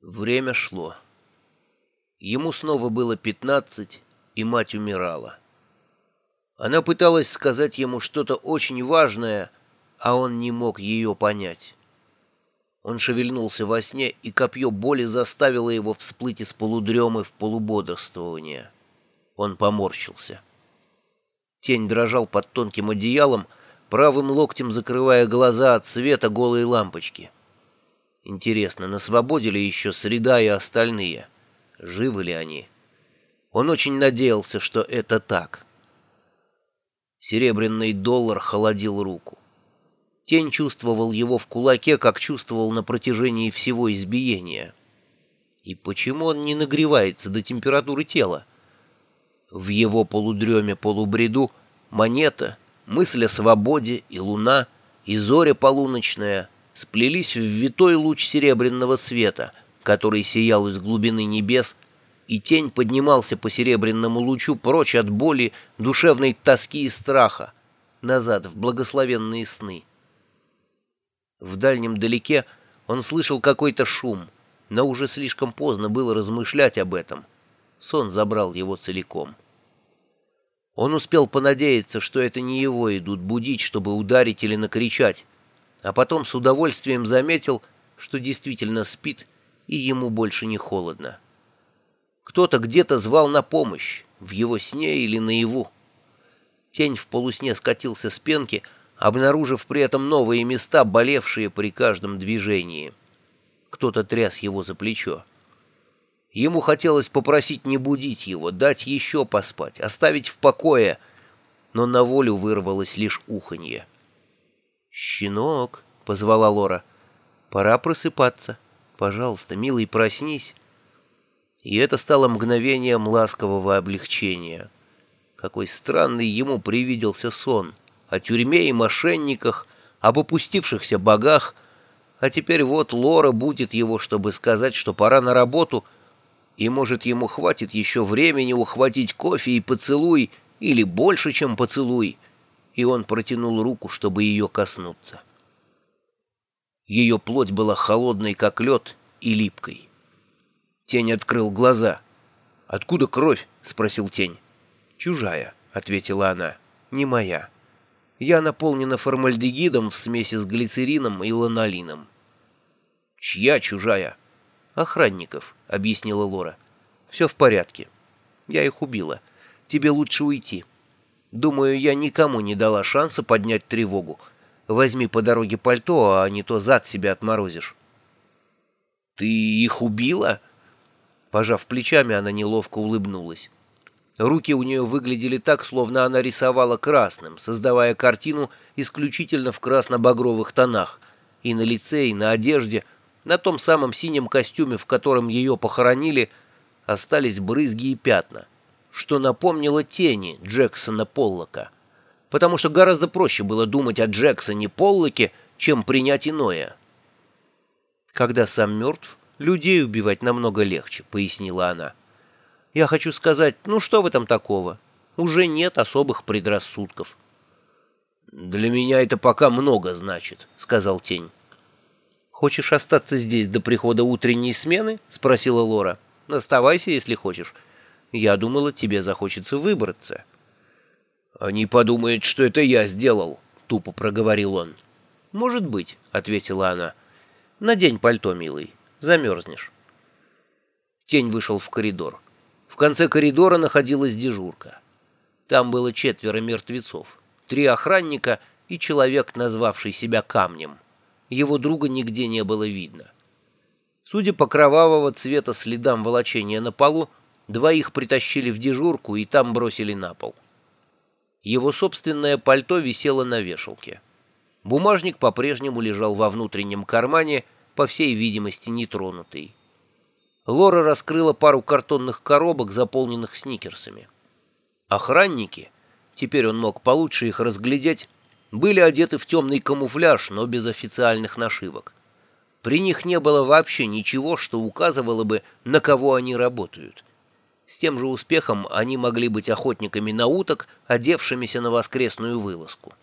Время шло. Ему снова было пятнадцать, и мать умирала. Она пыталась сказать ему что-то очень важное, а он не мог ее понять. Он шевельнулся во сне, и копье боли заставило его всплыть из полудремы в полубодрствование. Он поморщился. Тень дрожал под тонким одеялом, правым локтем закрывая глаза от света голой лампочки. Интересно, на свободе ли еще среда и остальные? Живы ли они? Он очень надеялся, что это так. Серебряный доллар холодил руку. Тень чувствовал его в кулаке, как чувствовал на протяжении всего избиения. И почему он не нагревается до температуры тела? В его полудреме-полубреду монета, мысль о свободе и луна, и зоря полуночная — сплелись в витой луч серебряного света, который сиял из глубины небес, и тень поднимался по серебряному лучу прочь от боли, душевной тоски и страха, назад в благословенные сны. В дальнем далеке он слышал какой-то шум, но уже слишком поздно было размышлять об этом. Сон забрал его целиком. Он успел понадеяться, что это не его идут будить, чтобы ударить или накричать, а потом с удовольствием заметил, что действительно спит, и ему больше не холодно. Кто-то где-то звал на помощь, в его сне или наяву. Тень в полусне скатился с пенки, обнаружив при этом новые места, болевшие при каждом движении. Кто-то тряс его за плечо. Ему хотелось попросить не будить его, дать еще поспать, оставить в покое, но на волю вырвалось лишь уханье. «Щенок!» — позвала Лора. «Пора просыпаться. Пожалуйста, милый, проснись». И это стало мгновением ласкового облегчения. Какой странный ему привиделся сон. О тюрьме и мошенниках, об опустившихся богах. А теперь вот Лора будет его, чтобы сказать, что пора на работу, и, может, ему хватит еще времени ухватить кофе и поцелуй, или больше, чем поцелуй — и он протянул руку, чтобы ее коснуться. Ее плоть была холодной, как лед, и липкой. Тень открыл глаза. «Откуда кровь?» — спросил Тень. «Чужая», — ответила она, — «не моя. Я наполнена формальдегидом в смеси с глицерином и ланолином». «Чья чужая?» «Охранников», — объяснила Лора. «Все в порядке. Я их убила. Тебе лучше уйти». Думаю, я никому не дала шанса поднять тревогу. Возьми по дороге пальто, а не то зад себя отморозишь. Ты их убила? Пожав плечами, она неловко улыбнулась. Руки у нее выглядели так, словно она рисовала красным, создавая картину исключительно в красно-багровых тонах. И на лице, и на одежде, на том самом синем костюме, в котором ее похоронили, остались брызги и пятна что напомнило тени Джексона Поллока, потому что гораздо проще было думать о Джексоне Поллоке, чем принять иное. «Когда сам мертв, людей убивать намного легче», — пояснила она. «Я хочу сказать, ну что в этом такого? Уже нет особых предрассудков». «Для меня это пока много значит», — сказал Тень. «Хочешь остаться здесь до прихода утренней смены?» — спросила Лора. «Оставайся, если хочешь. Я думала, тебе захочется выбраться». «Они подумают, что это я сделал», — тупо проговорил он. «Может быть», — ответила она. «Надень пальто, милый, замерзнешь». Тень вышел в коридор. В конце коридора находилась дежурка. Там было четверо мертвецов, три охранника и человек, назвавший себя камнем. Его друга нигде не было видно. Судя по кровавого цвета следам волочения на полу, Двоих притащили в дежурку и там бросили на пол. Его собственное пальто висело на вешалке. Бумажник по-прежнему лежал во внутреннем кармане, по всей видимости, нетронутый. Лора раскрыла пару картонных коробок, заполненных сникерсами. Охранники, теперь он мог получше их разглядеть, были одеты в темный камуфляж, но без официальных нашивок. При них не было вообще ничего, что указывало бы, на кого они работают. С тем же успехом они могли быть охотниками на уток, одевшимися на воскресную вылазку.